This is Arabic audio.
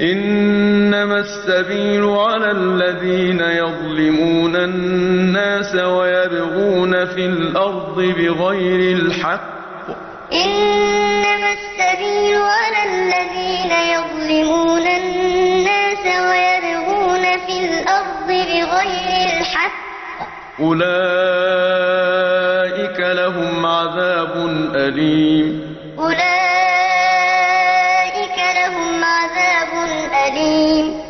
إنما السبيل على الذين يظلمون الناس ويبغون في الأرض بغير الحق. إنما السبيل على الذين يظلمون الناس ويبغون في الأرض بغير الحق. أولئك لهم عذاب أليم. أولئك لهم عذاب حليم